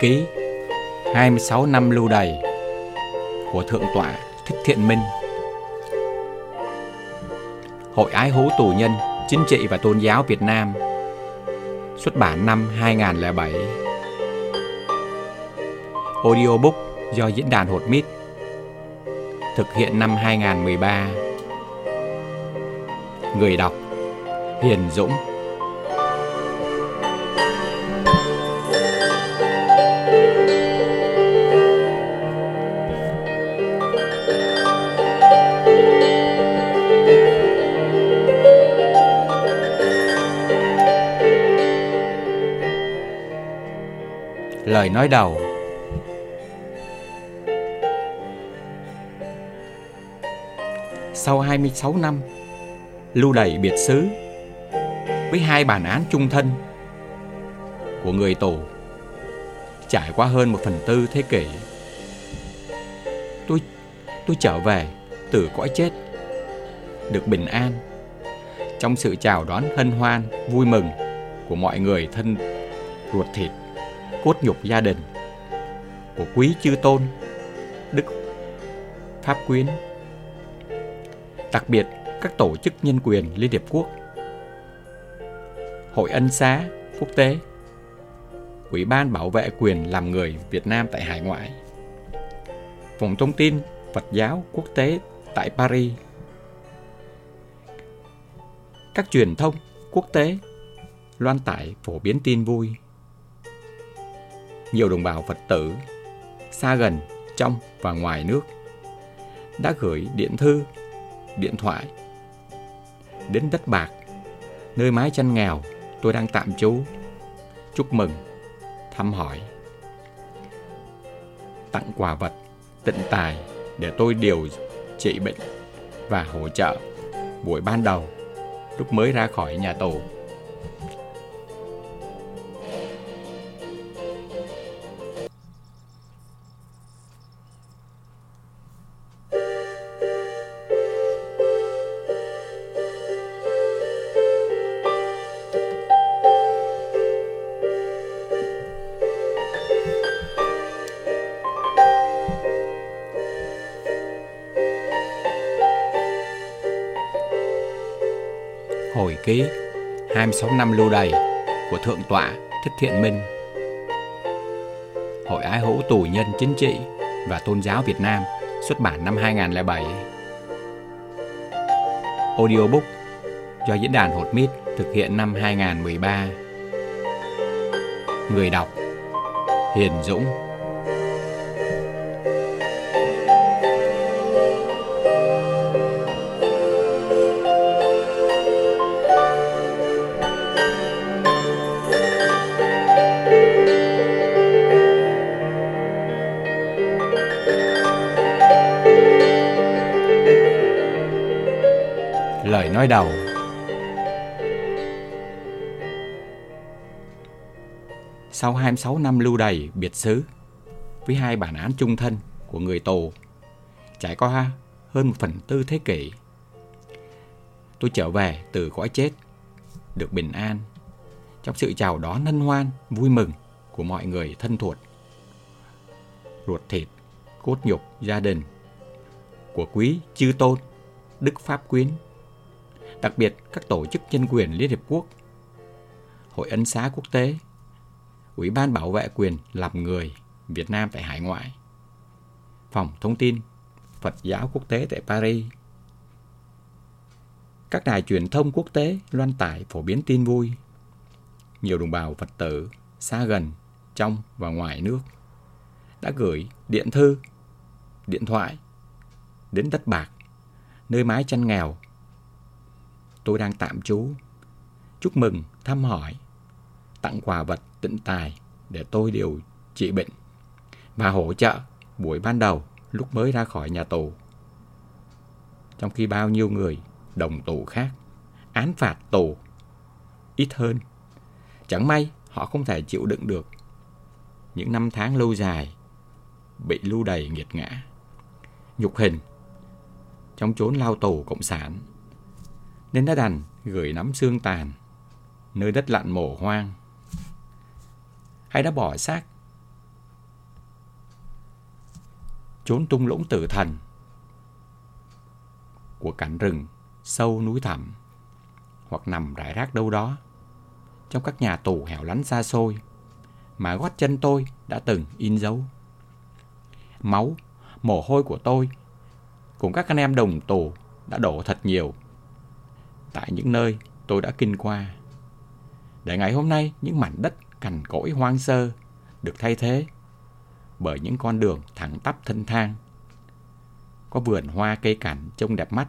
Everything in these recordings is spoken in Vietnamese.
Ký 26 năm lưu đày của Thượng tọa Thích Thiện Minh. Hội Ái Hố Tù Nhân, Chính trị và Tôn giáo Việt Nam, Xuất bản năm 2007 Audiobook do Diễn đàn Hột Mít Thực hiện năm 2013 Người đọc Hiền Dũng. Lời nói đầu. Sau 26 năm Lưu đày biệt xứ Với hai bản án trung thân Của người tù Trải qua hơn một phần tư thế kỷ Tôi tôi trở về từ cõi chết Được bình an Trong sự chào đón hân hoan, vui mừng Của mọi người thân ruột thịt cốt nhục gia đình của quý chư tôn, đức pháp quyến. Đặc biệt, các tổ chức nhân quyền liên hiệp quốc, hội ân xá quốc tế, ủy ban bảo vệ quyền làm người việt nam tại hải ngoại, phòng thông tin phật giáo quốc tế tại paris. Các truyền thông quốc tế loan tải phổ biến tin vui nhiều đồng bào Phật tử xa gần, trong và ngoài nước đã gửi điện thư, điện thoại đến đất bạc, nơi mái chân nghèo tôi đang tạm trú, chúc mừng, thăm hỏi, tặng quà vật, tịnh tài để tôi điều trị bệnh và hỗ trợ buổi ban đầu lúc mới ra khỏi nhà tù. Ký 26 năm lưu đày của Thượng tọa Thích Thiện Minh. Hội Ái Hữu Tù Nhân Chính trị và Tôn giáo Việt Nam xuất bản năm 2007 Audiobook do Diễn đàn Hột Mít thực hiện năm 2013 Người đọc Hiền Dũng. Nói đầu. Sau 26 năm lưu đày biệt xứ với hai bản án trung thân của người tù trải qua hơn một phần tư thế kỷ, tôi trở về từ cõi chết, được bình an trong sự chào đón hân hoan, vui mừng của mọi người thân thuộc, ruột thịt, cốt nhục, gia đình, của quý chư tôn, đức pháp quyến đặc biệt các tổ chức nhân quyền Liên Hiệp Quốc, Hội Ân xá Quốc tế, Ủy ban Bảo vệ quyền làm người Việt Nam tại hải ngoại, Phòng Thông tin Phật giáo quốc tế tại Paris, các đài truyền thông quốc tế loan tải phổ biến tin vui, nhiều đồng bào Phật tử xa gần, trong và ngoài nước đã gửi điện thư, điện thoại đến đất bạc, nơi mái chăn nghèo tôi đang tạm trú. Chúc mừng, thăm hỏi, tặng quà vật tịnh tài để tôi điều trị bệnh và hỗ trợ buổi ban đầu lúc mới ra khỏi nhà tù. Trong khi bao nhiêu người đồng tù khác án phạt tù ít hơn. Chẳng may họ không thể chịu đựng được những năm tháng lâu dài bị lưu đày nghiệt ngã, nhục hình trong chốn lao tù cộng sản nên đã đành gửi nắm xương tàn, nơi đất lặn mổ hoang. Hay đã bỏ xác, trốn tung lũng tử thần của cảnh rừng sâu núi thẳm hoặc nằm rải rác đâu đó trong các nhà tù hẻo lánh xa xôi mà gót chân tôi đã từng in dấu. Máu, mồ hôi của tôi cùng các anh em đồng tù đã đổ thật nhiều tại những nơi tôi đã kinh qua. Để ngày hôm nay những mảnh đất cằn cỗi hoang sơ được thay thế bởi những con đường thẳng tắp thân thang. Có vườn hoa cây cảnh trông đẹp mắt.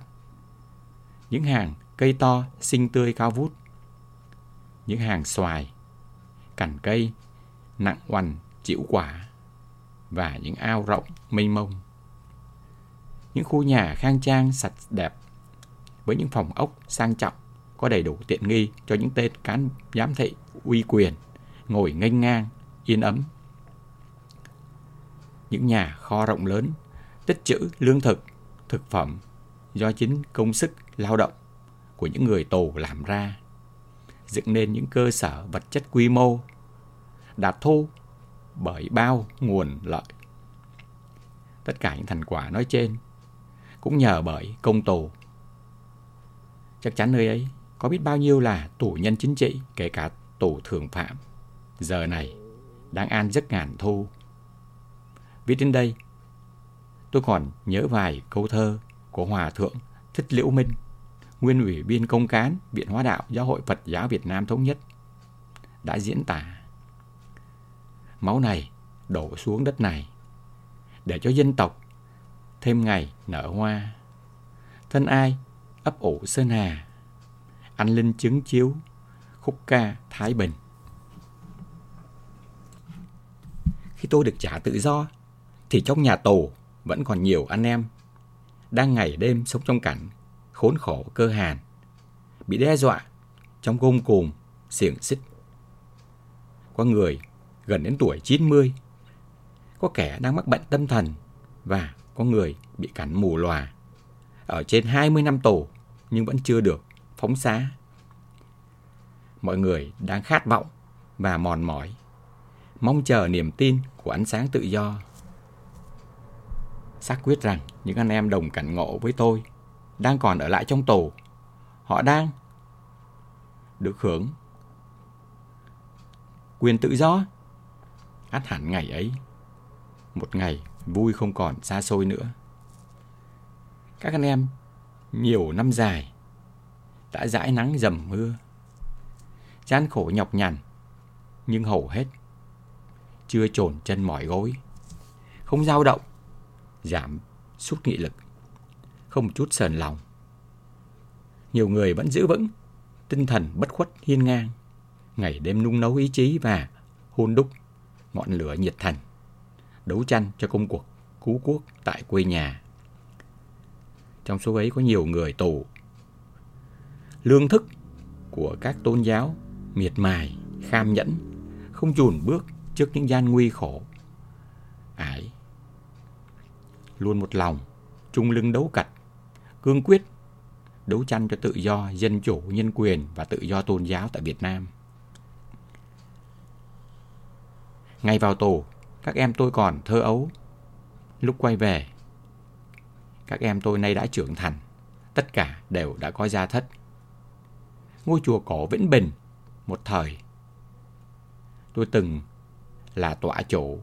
Những hàng cây to xinh tươi cao vút. Những hàng xoài, cành cây nặng oằn chịu quả và những ao rộng mênh mông. Những khu nhà khang trang sạch đẹp với những phòng ốc sang trọng, có đầy đủ tiện nghi cho những tên cán giám thị uy quyền, ngồi nghênh ngang, yên ấm. Những nhà kho rộng lớn, tích trữ lương thực thực phẩm do chính công sức lao động của những người tù làm ra, dựng nên những cơ sở vật chất quy mô, đạt thu bởi bao nguồn lợi. Tất cả những thành quả nói trên cũng nhờ bởi công tù chắc chắn nơi ấy có biết bao nhiêu là tù nhân chính trị, kể cả tù thường phạm. Giờ này, đang an giấc ngàn thu. Viết đến đây, tôi còn nhớ vài câu thơ của Hòa Thượng Thích Liễu Minh, nguyên ủy viên công cán Viện Hóa Đạo Giáo hội Phật giáo Việt Nam Thống Nhất, đã diễn tả. Máu này đổ xuống đất này, để cho dân tộc thêm ngày nở hoa. Thân ai ấp ủ Sơn Hà anh Linh chứng chiếu khúc ca Thái Bình. Khi tôi được trả tự do, thì trong nhà tù vẫn còn nhiều anh em đang ngày đêm sống trong cảnh khốn khổ cơ hàn, bị đe dọa trong gông cùm, xiềng xích. Có người gần đến tuổi 90, có kẻ đang mắc bệnh tâm thần và có người bị cắn mù lòa. Ở trên 20 năm tù nhưng vẫn chưa được phóng xá. Mọi người đang khát vọng và mòn mỏi, mong chờ niềm tin của ánh sáng tự do. Xác quyết rằng những anh em đồng cảnh ngộ với tôi đang còn ở lại trong tù. Họ đang được hưởng quyền tự do. Át hẳn ngày ấy, một ngày vui không còn xa xôi nữa. Các anh em nhiều năm dài đã dãi nắng dầm mưa. Gian khổ nhọc nhằn, nhưng hầu hết chưa trồn chân mỏi gối, không dao động, giảm sút nghị lực, không chút sờn lòng. Nhiều người vẫn giữ vững tinh thần bất khuất hiên ngang, ngày đêm nung nấu ý chí và hôn đúc ngọn lửa nhiệt thành, đấu tranh cho công cuộc cứu quốc tại quê nhà. Trong số ấy có nhiều người tù lương thức của các tôn giáo miệt mài, kham nhẫn, không chùn bước trước những gian nguy khổ. Ải, luôn một lòng, chung lưng đấu cật, cương quyết, đấu tranh cho tự do, dân chủ, nhân quyền và tự do tôn giáo tại Việt Nam. Ngày vào tù, các em tôi còn thơ ấu. Lúc quay về, các em tôi nay đã trưởng thành, tất cả đều đã có gia thất ngôi chùa cổ Vĩnh Bình một thời. Tôi từng là tọa chủ,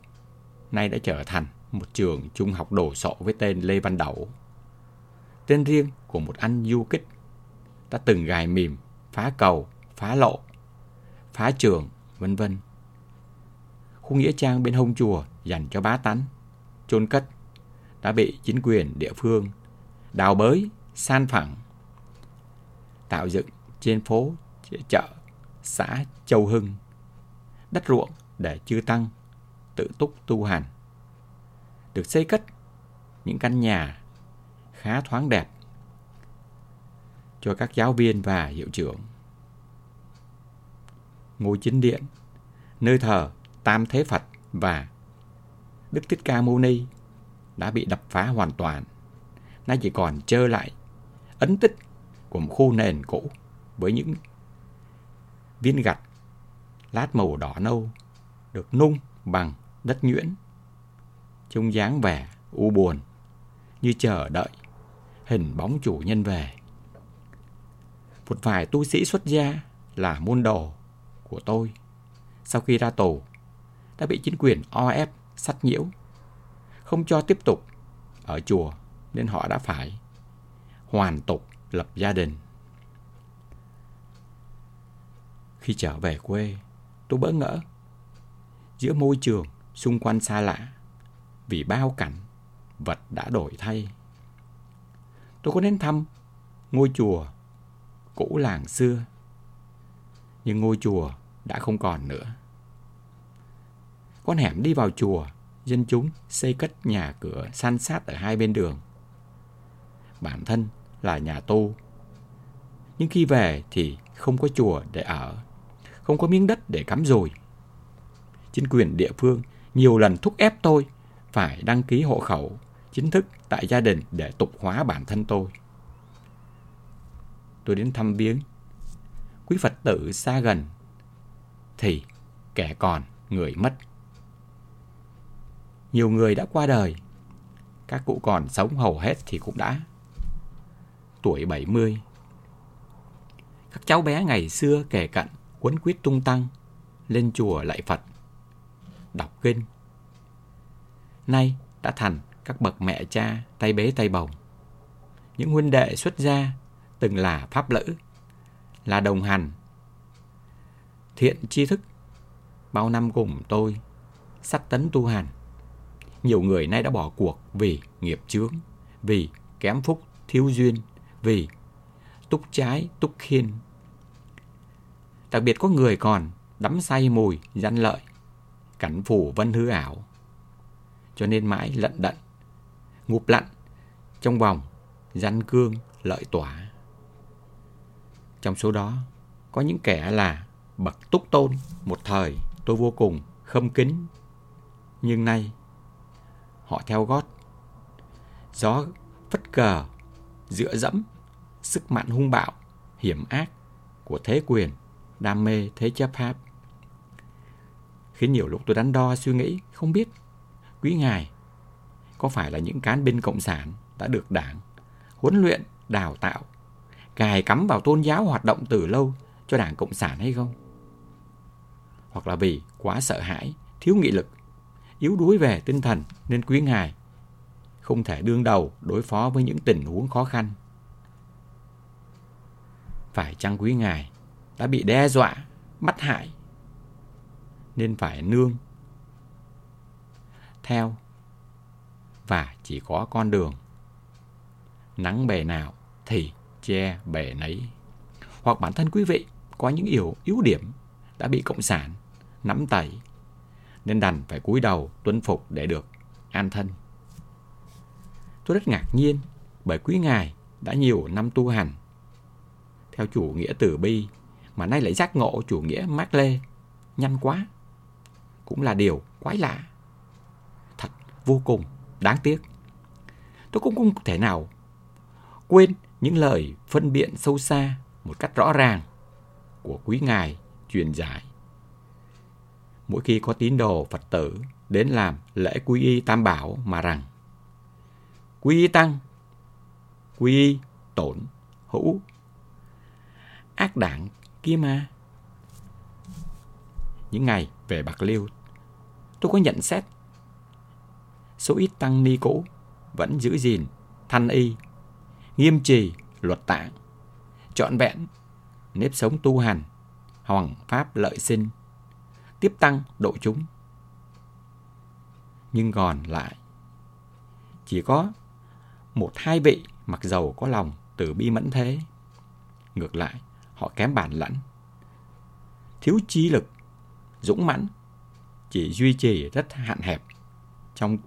nay đã trở thành một trường trung học đồ sộ với tên Lê Văn Đậu. Tên riêng của một anh du kích đã từng gài mìm, phá cầu, phá lộ, phá trường, vân vân. Khu nghĩa trang bên hông chùa dành cho bá tánh, chôn cất đã bị chính quyền địa phương đào bới, san phẳng, tạo dựng trên phố chợ xã Châu Hưng, đất ruộng để chư tăng tự túc tu hành. Được xây cất những căn nhà khá thoáng đẹp cho các giáo viên và hiệu trưởng. Ngôi chính điện, nơi thờ Tam Thế Phật và Đức Thích Ca Mâu Ni đã bị đập phá hoàn toàn. Nay chỉ còn trơ lại ấn tích của một khu nền cũ với những viên gạch lát màu đỏ nâu được nung bằng đất nhuyễn trông dáng vẻ u buồn, như chờ đợi hình bóng chủ nhân về. Một vài tu sĩ xuất gia là môn đồ của tôi sau khi ra tù đã bị chính quyền o ép sắt nhiễu không cho tiếp tục ở chùa nên họ đã phải hoàn tục lập gia đình. Khi trở về quê, tôi bỡ ngỡ giữa môi trường xung quanh xa lạ vì bao cảnh vật đã đổi thay. Tôi có đến thăm ngôi chùa cũ làng xưa, nhưng ngôi chùa đã không còn nữa. Con hẻm đi vào chùa, dân chúng xây cất nhà cửa san sát ở hai bên đường. Bản thân là nhà tu, nhưng khi về thì không có chùa để ở, không có miếng đất để cắm rồi. Chính quyền địa phương nhiều lần thúc ép tôi phải đăng ký hộ khẩu chính thức tại gia đình để tục hóa bản thân tôi. Tôi đến thăm viếng quý Phật tử xa gần thì kẻ còn người mất. Nhiều người đã qua đời, các cụ còn sống hầu hết thì cũng đã tuổi 70. Các cháu bé ngày xưa kể cận quấn quýt tung tăng lên chùa lạy Phật, đọc kinh. Nay đã thành các bậc mẹ cha tay bế tay bồng. Những huynh đệ xuất gia từng là pháp lữ, là đồng hành, thiện tri thức, bao năm cùng tôi, sắc tấn tu hành. Nhiều người nay đã bỏ cuộc vì nghiệp chướng, vì kém phúc, thiếu duyên, vì túc trái, túc khiên. Đặc biệt có người còn đắm say mùi, gian lợi, cảnh phủ vân hư ảo. Cho nên mãi lận đận, ngụp lặn trong vòng gian cương lợi tỏa. Trong số đó, có những kẻ là bậc túc tôn một thời tôi vô cùng khâm kính. Nhưng nay, họ theo gót. Gió phất cờ, dựa dẫm, sức mạnh hung bạo, hiểm ác của thế quyền, đam mê thế chấp pháp. Khiến nhiều lúc tôi đắn đo suy nghĩ, không biết quý ngài có phải là những cán binh cộng sản đã được đảng huấn luyện, đào tạo, cài cắm vào tôn giáo hoạt động từ lâu cho đảng cộng sản hay không? Hoặc là vì quá sợ hãi, thiếu nghị lực, yếu đuối về tinh thần nên quý ngài không thể đương đầu đối phó với những tình huống khó khăn. Phải chăng quý ngài đã bị đe dọa, bắt hại nên phải nương theo và chỉ có con đường. Nắng bề nào thì che bề nấy. Hoặc bản thân quý vị có những yếu yếu điểm đã bị cộng sản nắm tay nên đành phải cúi đầu tuân phục để được an thân. Tôi rất ngạc nhiên bởi quý ngài đã nhiều năm tu hành theo chủ nghĩa từ bi mà nay lại giác ngộ chủ nghĩa Mác Lê, nhanh quá. Cũng là điều quái lạ. Thật vô cùng đáng tiếc. Tôi cũng không thể nào quên những lời phân biện sâu xa một cách rõ ràng của quý ngài truyền giải. Mỗi khi có tín đồ Phật tử đến làm lễ quy y tam bảo mà rằng quy y tăng, quy y tổn, hữu, ác đảng kia mà. Những ngày về Bạc Liêu, tôi có nhận xét số ít tăng ni cũ vẫn giữ gìn thanh y, nghiêm trì luật tạng, trọn vẹn nếp sống tu hành, hoàng pháp lợi sinh, tiếp tăng độ chúng. Nhưng còn lại chỉ có một hai vị mặc dầu có lòng từ bi mẫn thế. Ngược lại, họ kém bản lãnh, thiếu trí lực, dũng mãnh, chỉ duy trì rất hạn hẹp trong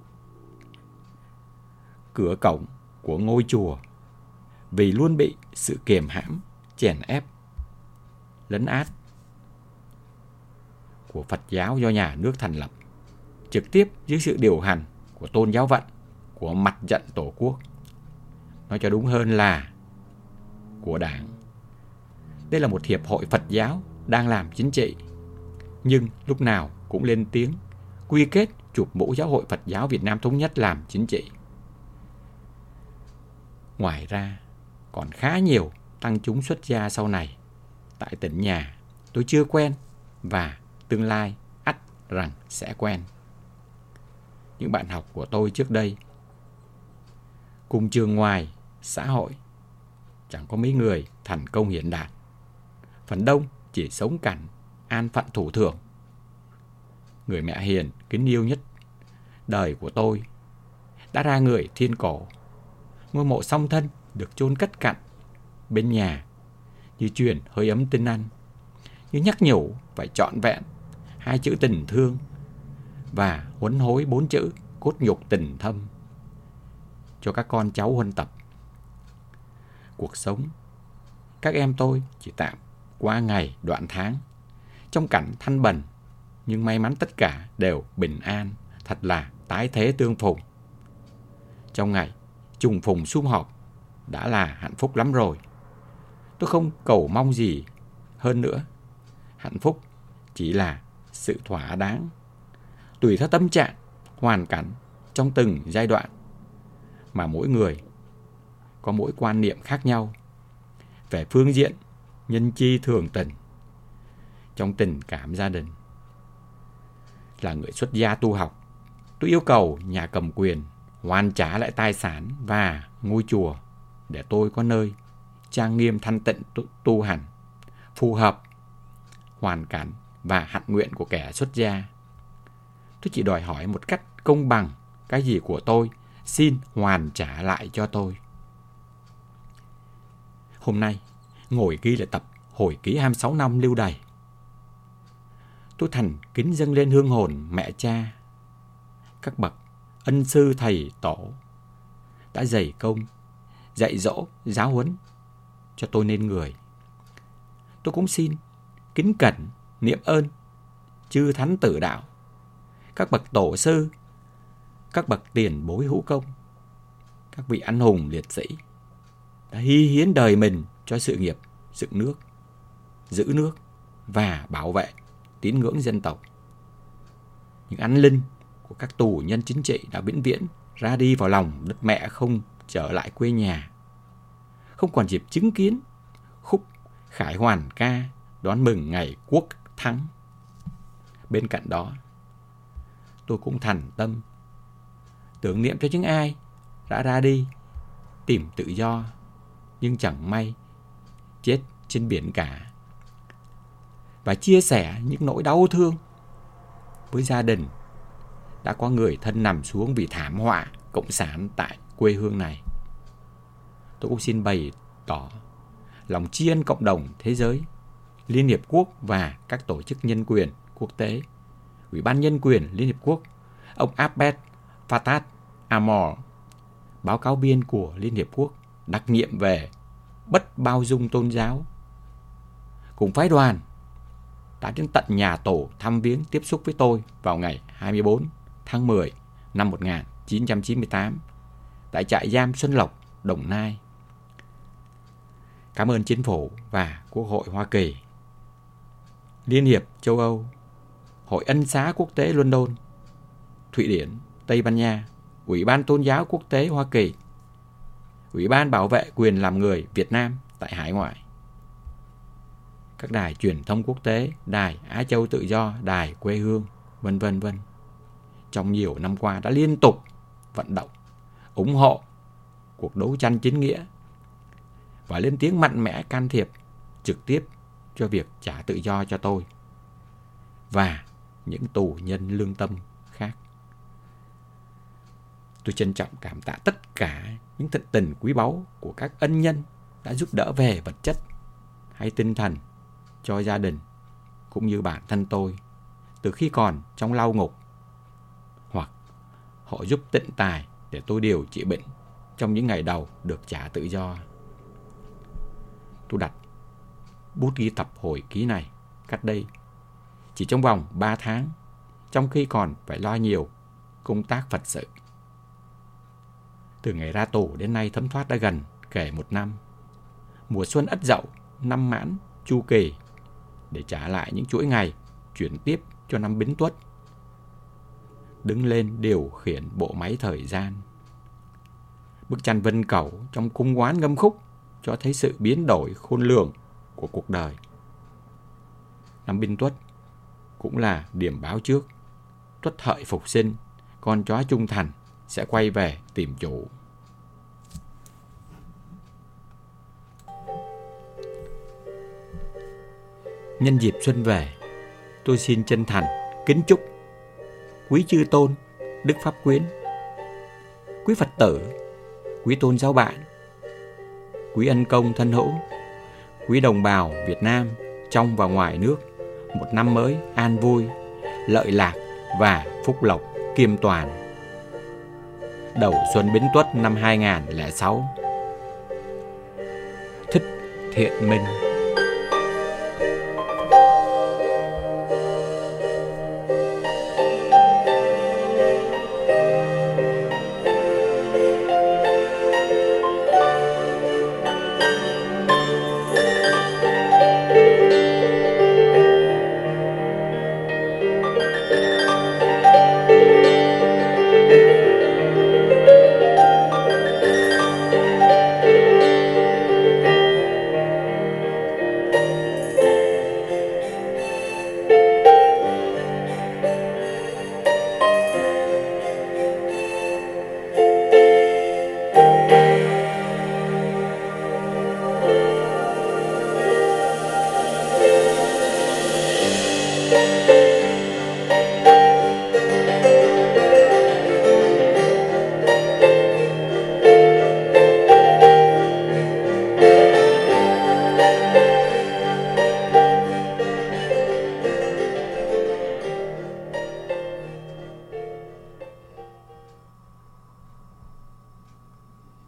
cửa cổng của ngôi chùa vì luôn bị sự kiềm hãm, chèn ép, lấn át của Phật giáo do nhà nước thành lập, trực tiếp dưới sự điều hành của tôn giáo vận, của mặt trận Tổ quốc. Nói cho đúng hơn là của Đảng. Đây là một hiệp hội Phật giáo đang làm chính trị, nhưng lúc nào cũng lên tiếng quy kết chụp mũ giáo hội Phật giáo Việt Nam Thống Nhất làm chính trị. Ngoài ra, còn khá nhiều tăng chúng xuất gia sau này tại tỉnh nhà tôi chưa quen và tương lai ắt rằng sẽ quen. Những bạn học của tôi trước đây cùng trường ngoài xã hội chẳng có mấy người thành công hiện đạt. Phần đông chỉ sống cảnh an phận thủ thường. Người mẹ hiền kính yêu nhất đời của tôi đã ra người thiên cổ. Ngôi mộ song thân được chôn cất cặn bên nhà như truyền hơi ấm tinh ăn, như nhắc nhủ phải trọn vẹn hai chữ tình thương và huấn hối bốn chữ cốt nhục tình thâm cho các con cháu huân tập. Cuộc sống, các em tôi chỉ tạm qua ngày đoạn tháng trong cảnh thanh bần nhưng may mắn tất cả đều bình an, thật là tái thế tương phùng. Trong ngày trùng phùng sum họp đã là hạnh phúc lắm rồi. Tôi không cầu mong gì hơn nữa. Hạnh phúc chỉ là sự thỏa đáng. Tùy theo tâm trạng, hoàn cảnh trong từng giai đoạn mà mỗi người có mỗi quan niệm khác nhau về phương diện nhân chi thường tình trong tình cảm gia đình. Là người xuất gia tu học, tôi yêu cầu nhà cầm quyền hoàn trả lại tài sản và ngôi chùa để tôi có nơi trang nghiêm thanh tịnh tu, tu hành, phù hợp hoàn cảnh và hạnh nguyện của kẻ xuất gia. Tôi chỉ đòi hỏi một cách công bằng cái gì của tôi xin hoàn trả lại cho tôi. Hôm nay, ngồi ghi lại tập hồi ký 26 năm lưu đày. Tôi thành kính dâng lên hương hồn mẹ cha, các bậc ân sư thầy tổ đã dày công, dạy dỗ, giáo huấn cho tôi nên người. Tôi cũng xin kính cẩn, niệm ơn, chư thánh tử đạo, các bậc tổ sư, các bậc tiền bối hữu công, các vị anh hùng liệt sĩ đã hy hiến đời mình cho sự nghiệp dựng nước, giữ nước và bảo vệ tín ngưỡng dân tộc. Những anh linh của các tù nhân chính trị đã vĩnh viễn ra đi vào lòng đất mẹ không trở lại quê nhà. Không còn dịp chứng kiến khúc khải hoàn ca đón mừng ngày quốc thắng. Bên cạnh đó, tôi cũng thành tâm tưởng niệm cho những ai đã ra đi tìm tự do nhưng chẳng may chết trên biển cả và chia sẻ những nỗi đau thương với gia đình đã có người thân nằm xuống vì thảm họa cộng sản tại quê hương này. Tôi cũng xin bày tỏ lòng tri ân cộng đồng thế giới, Liên Hiệp Quốc và các tổ chức nhân quyền quốc tế, Ủy ban Nhân quyền Liên Hiệp Quốc, ông Abed Fattah Amor, báo cáo viên của Liên Hiệp Quốc đặc nhiệm về bất bao dung tôn giáo, cùng phái đoàn đã đến tận nhà tổ thăm viếng tiếp xúc với tôi vào ngày 24 tháng 10 năm 1998 tại trại giam Xuân Lộc, Đồng Nai. Cảm ơn Chính phủ và Quốc hội Hoa Kỳ, Liên hiệp châu Âu, Hội ân xá quốc tế London, Thụy Điển, Tây Ban Nha, Ủy ban Tôn giáo quốc tế Hoa Kỳ, Ủy ban bảo vệ quyền làm người Việt Nam tại hải ngoại các đài truyền thông quốc tế, đài Á Châu Tự Do, đài quê hương, vân vân vân. Trong nhiều năm qua đã liên tục vận động, ủng hộ cuộc đấu tranh chính nghĩa và lên tiếng mạnh mẽ can thiệp trực tiếp cho việc trả tự do cho tôi và những tù nhân lương tâm khác. Tôi trân trọng cảm tạ tất cả những thật tình quý báu của các ân nhân đã giúp đỡ về vật chất hay tinh thần cho gia đình cũng như bản thân tôi từ khi còn trong lao ngục hoặc họ giúp tịnh tài để tôi điều trị bệnh trong những ngày đầu được trả tự do. Tôi đặt bút ghi tập hồi ký này cách đây chỉ trong vòng 3 tháng trong khi còn phải lo nhiều công tác Phật sự. Từ ngày ra tù đến nay thấm thoát đã gần kể một năm. Mùa xuân ất dậu, năm mãn, chu kỳ để trả lại những chuỗi ngày chuyển tiếp cho năm Bính Tuất. Đứng lên điều khiển bộ máy thời gian. Bức tranh vân cầu trong cung quán ngâm khúc cho thấy sự biến đổi khôn lường của cuộc đời. Năm Binh Tuất cũng là điểm báo trước. Tuất hợi phục sinh, con chó trung thành sẽ quay về tìm chủ. Nhân dịp xuân về, tôi xin chân thành kính chúc quý chư tôn, đức pháp quyến, quý Phật tử, quý tôn giáo bạn, quý ân công thân hữu, quý đồng bào Việt Nam trong và ngoài nước một năm mới an vui, lợi lạc và phúc lộc kiêm toàn. Đầu xuân Bính Tuất năm 2006 Thích Thiện Minh